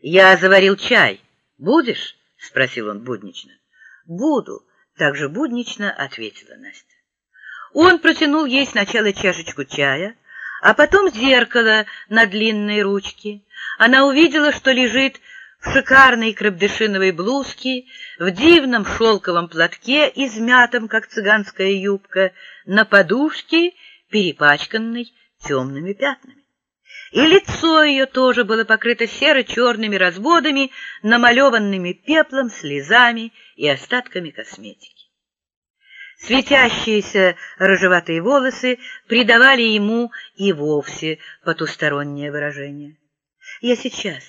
«Я заварил чай. Будешь?» — спросил он буднично. «Буду», — также буднично ответила Настя. Он протянул ей сначала чашечку чая, а потом зеркало на длинной ручке. Она увидела, что лежит в шикарной крабдышиновой блузке, в дивном шелковом платке, измятом, как цыганская юбка, на подушке, перепачканной темными пятнами. И лицо ее тоже было покрыто серо-черными разводами, намалеванными пеплом, слезами и остатками косметики. Светящиеся рыжеватые волосы придавали ему и вовсе потустороннее выражение. «Я сейчас,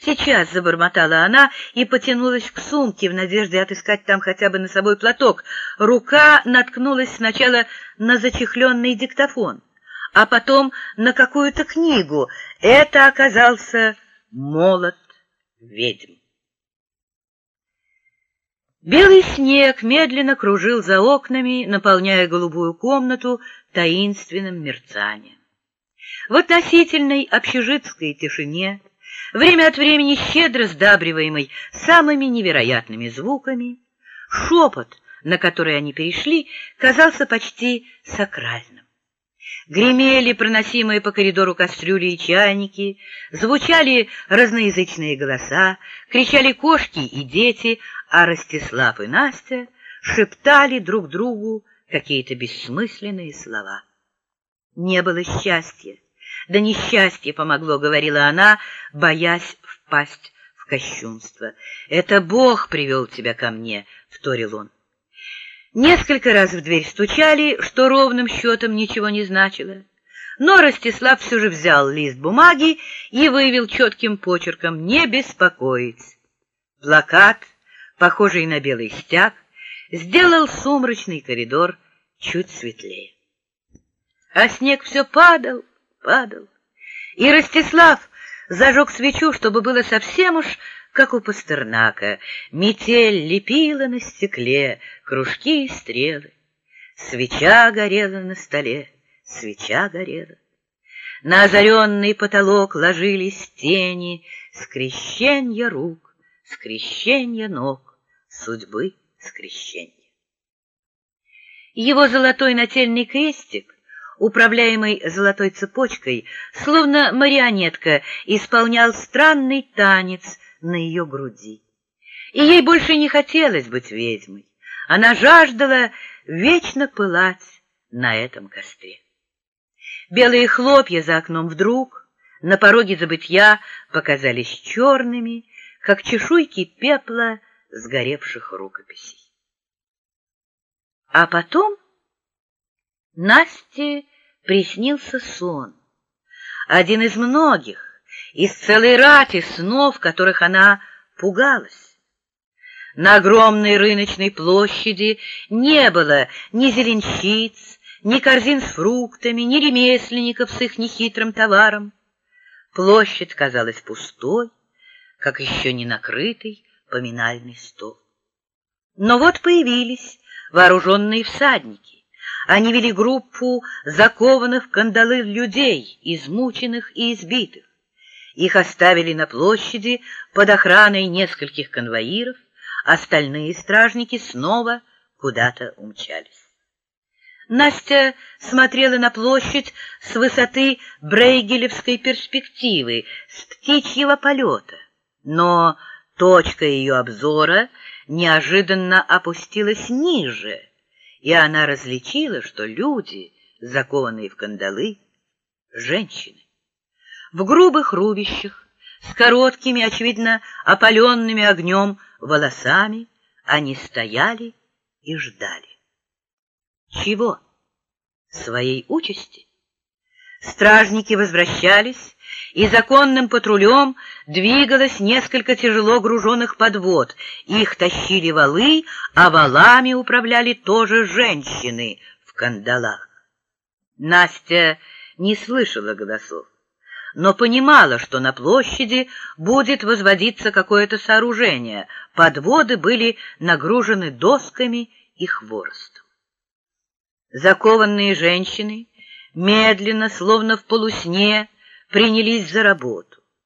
сейчас!» — забормотала она и потянулась к сумке в надежде отыскать там хотя бы носовой платок. Рука наткнулась сначала на зачехленный диктофон, а потом на какую-то книгу. Это оказался молот ведьм. Белый снег медленно кружил за окнами, наполняя голубую комнату таинственным мерцанием. В относительной общежитской тишине, время от времени щедро сдабриваемой самыми невероятными звуками, шепот, на который они перешли, казался почти сакральным. Гремели проносимые по коридору кастрюли и чайники, звучали разноязычные голоса, кричали кошки и дети, а Ростислав и Настя шептали друг другу какие-то бессмысленные слова. Не было счастья. Да несчастье помогло, говорила она, боясь впасть в кощунство. Это Бог привел тебя ко мне, вторил он. Несколько раз в дверь стучали, что ровным счетом ничего не значило. Но Ростислав все же взял лист бумаги и вывел четким почерком «Не беспокоить». Плакат, похожий на белый стяг, сделал сумрачный коридор чуть светлее. А снег все падал, падал. И Ростислав зажег свечу, чтобы было совсем уж как у Пастернака. Метель лепила на стекле кружки и стрелы. Свеча горела на столе, свеча горела. На озаренный потолок ложились тени скрещенья рук, скрещенья ног, судьбы скрещенья. Его золотой нательный крестик управляемый золотой цепочкой, словно марионетка, исполнял странный танец на ее груди. И ей больше не хотелось быть ведьмой. Она жаждала вечно пылать на этом костре. Белые хлопья за окном вдруг на пороге забытья показались черными, как чешуйки пепла сгоревших рукописей. А потом Насте приснился сон, один из многих, из целой рати снов, которых она пугалась. На огромной рыночной площади не было ни зеленщиц, ни корзин с фруктами, ни ремесленников с их нехитрым товаром. Площадь казалась пустой, как еще не накрытый поминальный стол. Но вот появились вооруженные всадники. Они вели группу закованных в кандалы людей, измученных и избитых. Их оставили на площади под охраной нескольких конвоиров, остальные стражники снова куда-то умчались. Настя смотрела на площадь с высоты Брейгелевской перспективы, с птичьего полета, но точка ее обзора неожиданно опустилась ниже, и она различила, что люди, закованные в кандалы, женщины в грубых рубищах, с короткими, очевидно, опаленными огнем волосами, они стояли и ждали. Чего? Своей участи? Стражники возвращались, и законным патрулем двигалось несколько тяжело груженных подвод. Их тащили валы, а валами управляли тоже женщины в кандалах. Настя не слышала голосов но понимала, что на площади будет возводиться какое-то сооружение. Подводы были нагружены досками и хворостом. Закованные женщины медленно, словно в полусне, принялись за работу.